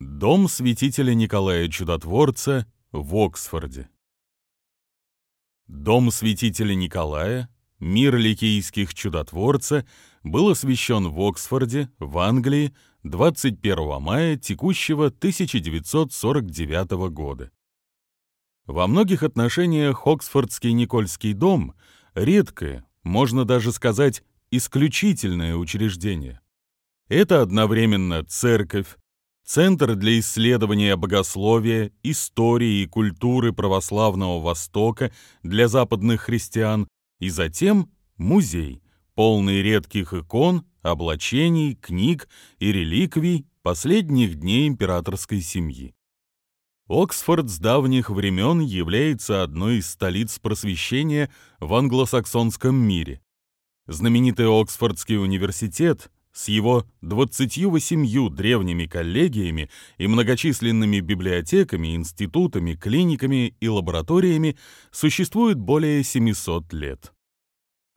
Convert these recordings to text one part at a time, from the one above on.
Дом святителя Николая Чудотворца в Оксфорде. Дом святителя Николая, мир ликийских чудотворца, был освящен в Оксфорде, в Англии, 21 мая текущего 1949 года. Во многих отношениях Оксфордский Никольский дом – редкое, можно даже сказать, исключительное учреждение. Это одновременно церковь, Центр для исследования богословия, истории и культуры православного Востока для западных христиан и затем музей, полный редких икон, облачений, книг и реликвий последних дней императорской семьи. Оксфорд с давних времен является одной из столиц просвещения в англосаксонском мире. Знаменитый Оксфордский университет с его 28 древними коллегиями и многочисленными библиотеками, институтами, клиниками и лабораториями существует более 700 лет.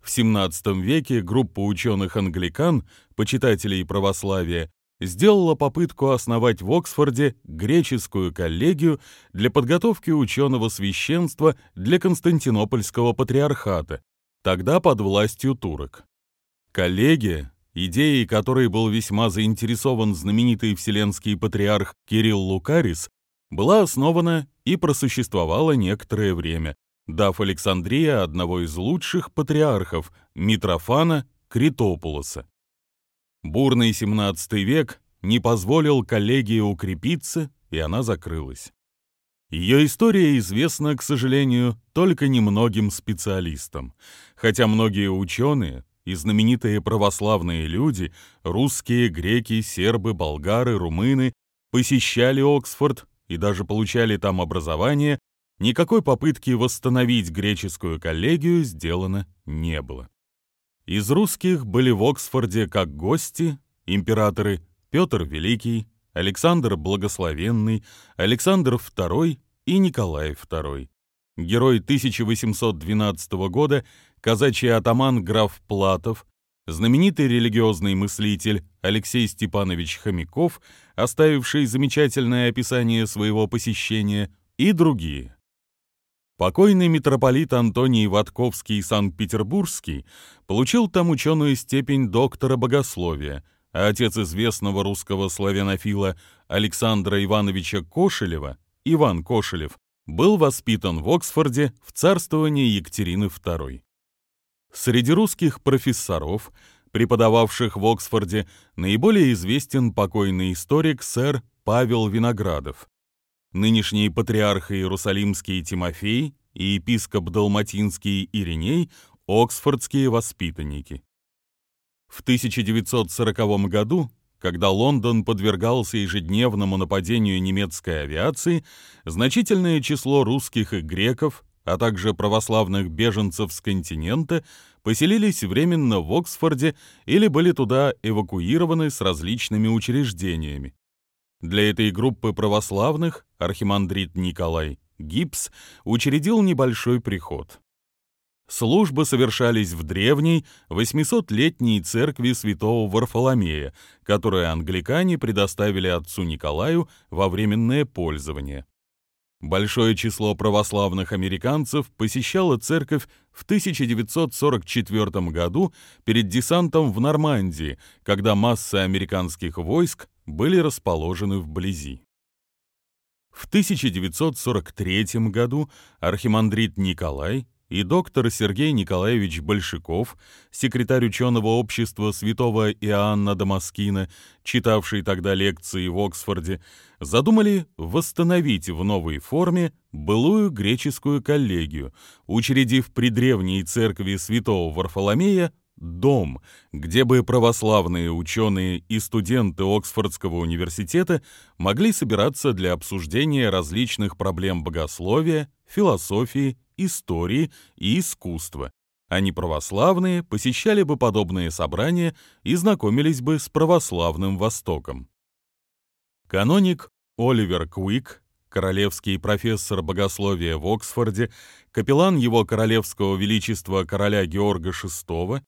В XVII веке группа ученых-англикан, почитателей православия, сделала попытку основать в Оксфорде греческую коллегию для подготовки ученого священства для Константинопольского патриархата, тогда под властью турок. Коллегия идеей которой был весьма заинтересован знаменитый вселенский патриарх Кирилл Лукарис, была основана и просуществовала некоторое время, дав Александрии одного из лучших патриархов, Митрофана Критопулоса. Бурный XVII век не позволил коллегии укрепиться, и она закрылась. Ее история известна, к сожалению, только немногим специалистам, хотя многие ученые и знаменитые православные люди, русские, греки, сербы, болгары, румыны, посещали Оксфорд и даже получали там образование, никакой попытки восстановить греческую коллегию сделано не было. Из русских были в Оксфорде как гости императоры Петр Великий, Александр Благословенный, Александр II и Николай II. Герой 1812 года казачий атаман граф Платов, знаменитый религиозный мыслитель Алексей Степанович Хомяков, оставивший замечательное описание своего посещения, и другие. Покойный митрополит Антоний Ватковский Санкт-Петербургский получил там ученую степень доктора богословия, а отец известного русского славянофила Александра Ивановича Кошелева, Иван Кошелев, был воспитан в Оксфорде в царствовании Екатерины II. Среди русских профессоров, преподававших в Оксфорде, наиболее известен покойный историк сэр Павел Виноградов. Нынешний патриарх Иерусалимский Тимофей и епископ Далматинский Ириней – оксфордские воспитанники. В 1940 году, когда Лондон подвергался ежедневному нападению немецкой авиации, значительное число русских и греков а также православных беженцев с континента, поселились временно в Оксфорде или были туда эвакуированы с различными учреждениями. Для этой группы православных архимандрит Николай Гипс учредил небольшой приход. Службы совершались в древней 800-летней церкви святого Варфоломея, которую англикане предоставили отцу Николаю во временное пользование. Большое число православных американцев посещало церковь в 1944 году перед десантом в Нормандии, когда массы американских войск были расположены вблизи. В 1943 году архимандрит Николай и доктор Сергей Николаевич Большаков, секретарь ученого общества святого Иоанна Дамаскина, читавший тогда лекции в Оксфорде, задумали восстановить в новой форме былую греческую коллегию, учредив при древней церкви святого Варфоломея дом, где бы православные ученые и студенты Оксфордского университета могли собираться для обсуждения различных проблем богословия, философии истории и искусства. Они православные посещали бы подобные собрания и знакомились бы с православным Востоком. Каноник Оливер Куик, королевский профессор богословия в Оксфорде, капеллан его королевского величества короля Георга VI,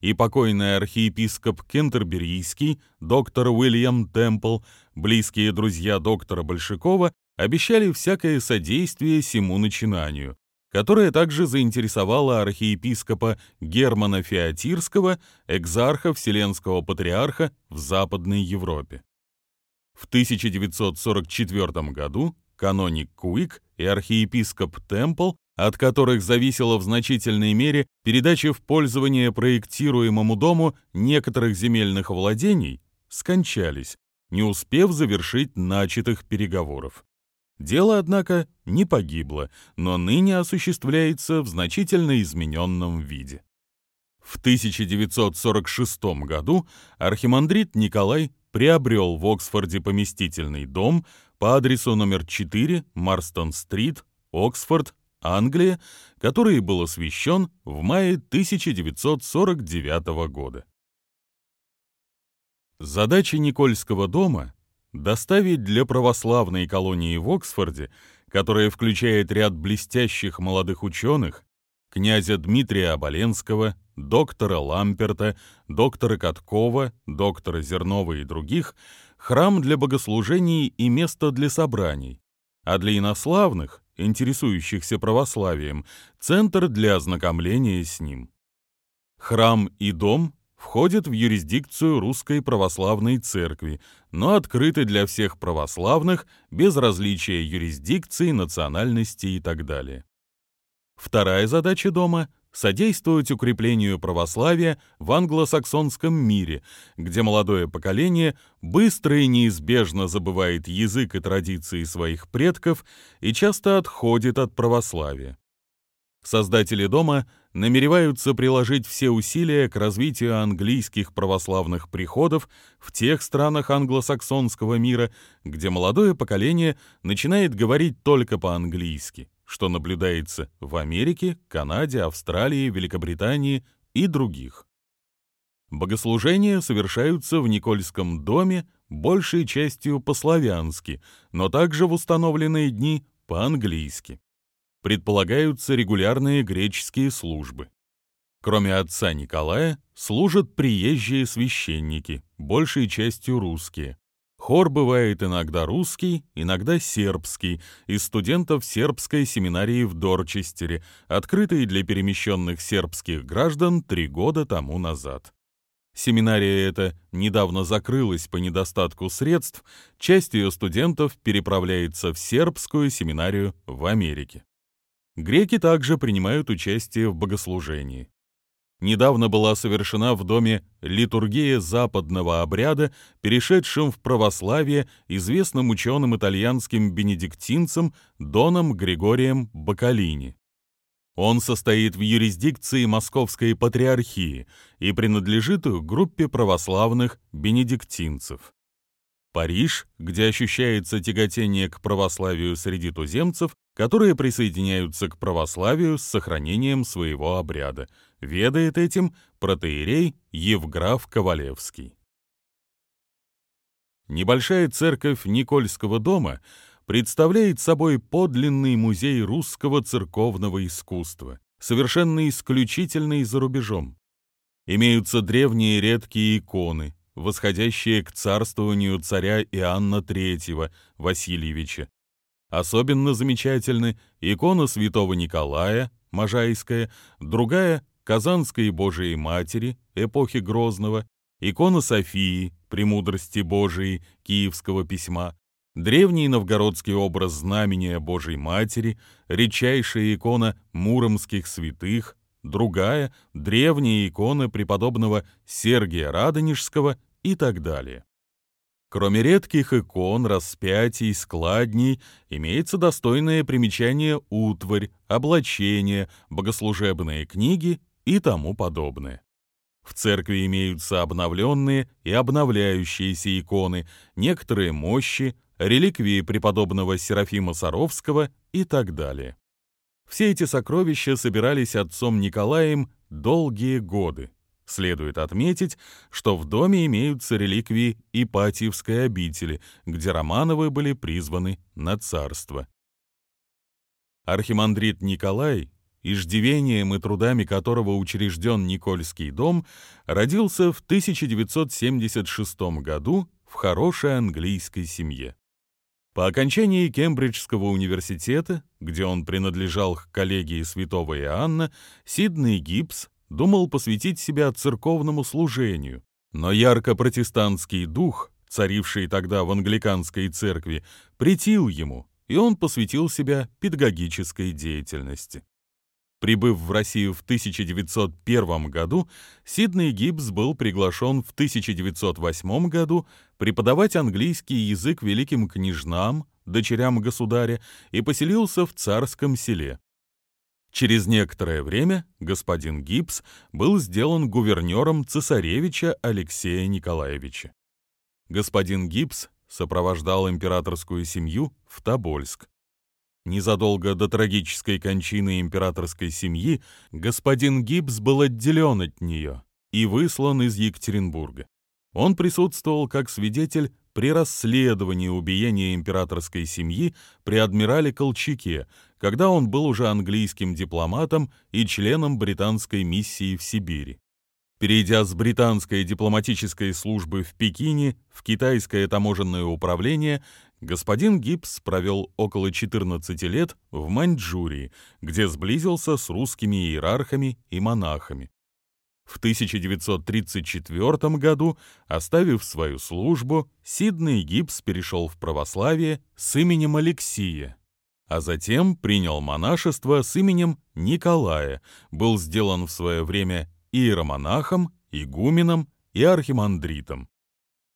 и покойный архиепископ Кентерберийский, доктор Уильям Темпл, близкие друзья доктора Большакова, обещали всякое содействие сему начинанию, которое также заинтересовало архиепископа Германа Феотирского, экзарха Вселенского патриарха в Западной Европе. В 1944 году каноник Куик и архиепископ Темпл от которых зависела в значительной мере передача в пользование проектируемому дому некоторых земельных владений, скончались, не успев завершить начатых переговоров. Дело, однако, не погибло, но ныне осуществляется в значительно измененном виде. В 1946 году архимандрит Николай приобрел в Оксфорде поместительный дом по адресу номер 4 Марстон-стрит, Оксфорд, Англия, который был освящен в мае 1949 года. Задача Никольского дома – доставить для православной колонии в Оксфорде, которая включает ряд блестящих молодых ученых, князя Дмитрия Оболенского, доктора Ламперта, доктора Каткова, доктора Зернова и других, храм для богослужений и место для собраний, а для инославных интересующихся православием, центр для ознакомления с ним. Храм и дом входят в юрисдикцию Русской Православной Церкви, но открыты для всех православных без различия юрисдикции, национальности и так далее. Вторая задача дома содействовать укреплению православия в англосаксонском мире, где молодое поколение быстро и неизбежно забывает язык и традиции своих предков и часто отходит от православия. Создатели дома намереваются приложить все усилия к развитию английских православных приходов в тех странах англосаксонского мира, где молодое поколение начинает говорить только по-английски что наблюдается в Америке, Канаде, Австралии, Великобритании и других. Богослужения совершаются в Никольском доме большей частью по-славянски, но также в установленные дни по-английски. Предполагаются регулярные греческие службы. Кроме отца Николая, служат приезжие священники, большей частью русские. Хор бывает иногда русский, иногда сербский, из студентов сербской семинарии в Дорчестере, открытой для перемещенных сербских граждан три года тому назад. Семинария эта недавно закрылась по недостатку средств, часть ее студентов переправляется в сербскую семинарию в Америке. Греки также принимают участие в богослужении недавно была совершена в доме литургия западного обряда, перешедшим в православие известным ученым итальянским бенедиктинцем Доном Григорием Бакалини. Он состоит в юрисдикции Московской Патриархии и принадлежит к группе православных бенедиктинцев. Париж, где ощущается тяготение к православию среди туземцев, которые присоединяются к православию с сохранением своего обряда. Ведает этим протеерей Евграф Ковалевский. Небольшая церковь Никольского дома представляет собой подлинный музей русского церковного искусства, совершенно исключительный за рубежом. Имеются древние редкие иконы, восходящие к царствованию царя Иоанна III Васильевича. Особенно замечательны икона святого Николая, Можайская, другая – Казанской Божией Матери, эпохи Грозного, икона Софии, Премудрости Божией, Киевского письма, древний новгородский образ знамения Божией Матери, редчайшая икона муромских святых, другая – древняя икона преподобного Сергия Радонежского и так далее. Кроме редких икон, распятий, складней, имеется достойное примечание утварь, облачение, богослужебные книги и тому подобное. В церкви имеются обновленные и обновляющиеся иконы, некоторые мощи, реликвии преподобного Серафима Саровского и так далее. Все эти сокровища собирались отцом Николаем долгие годы. Следует отметить, что в доме имеются реликвии Ипатьевской обители, где Романовы были призваны на царство. Архимандрит Николай иждивением и трудами которого учрежден Никольский дом, родился в 1976 году в хорошей английской семье. По окончании Кембриджского университета, где он принадлежал к коллегии святого Иоанна, Сидней Гибс думал посвятить себя церковному служению, но ярко-протестантский дух, царивший тогда в англиканской церкви, претил ему, и он посвятил себя педагогической деятельности. Прибыв в Россию в 1901 году, Сидней Гибс был приглашен в 1908 году преподавать английский язык великим княжнам, дочерям государя, и поселился в царском селе. Через некоторое время господин Гибс был сделан гувернером цесаревича Алексея Николаевича. Господин Гибс сопровождал императорскую семью в Тобольск. Незадолго до трагической кончины императорской семьи господин Гибс был отделен от нее и выслан из Екатеринбурга. Он присутствовал как свидетель при расследовании убиения императорской семьи при адмирале Колчаке, когда он был уже английским дипломатом и членом британской миссии в Сибири. Перейдя с британской дипломатической службы в Пекине в китайское таможенное управление, господин Гибс провел около 14 лет в Маньчжурии, где сблизился с русскими иерархами и монахами. В 1934 году, оставив свою службу, Сидней Гибс перешел в православие с именем Алексия, а затем принял монашество с именем Николая, был сделан в свое время иеромонахом, игуменом и архимандритом.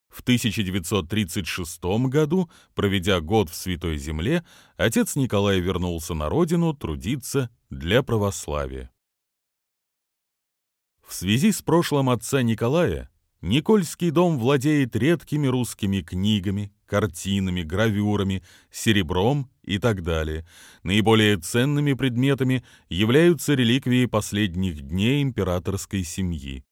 В 1936 году, проведя год в Святой Земле, отец Николай вернулся на родину трудиться для православия. В связи с прошлым отца Николая, Никольский дом владеет редкими русскими книгами, картинами, гравюрами, серебром и так далее. Наиболее ценными предметами являются реликвии последних дней императорской семьи.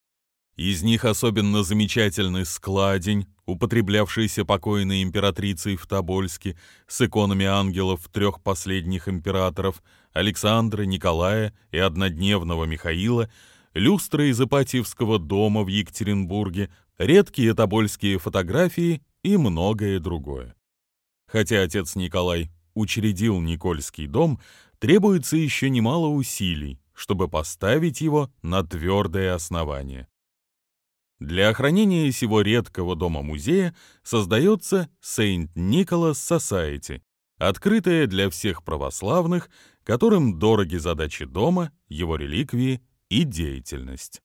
Из них особенно замечательный складень, употреблявшийся покойной императрицей в Тобольске, с иконами ангелов трех последних императоров Александра, Николая и однодневного Михаила, люстра из Ипатьевского дома в Екатеринбурге, редкие тобольские фотографии и многое другое. Хотя отец Николай учредил Никольский дом, требуется еще немало усилий, чтобы поставить его на твердое основание. Для охранения сего редкого дома-музея создается Saint Nicholas Society, открытая для всех православных, которым дороги задачи дома, его реликвии и деятельность.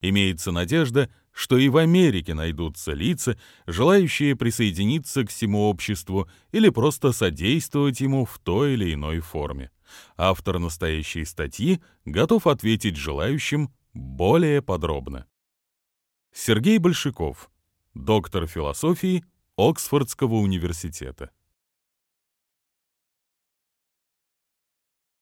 Имеется надежда, что и в Америке найдутся лица, желающие присоединиться к всему обществу или просто содействовать ему в той или иной форме. Автор настоящей статьи готов ответить желающим более подробно. Сергей Большаков, доктор философии Оксфордского университета.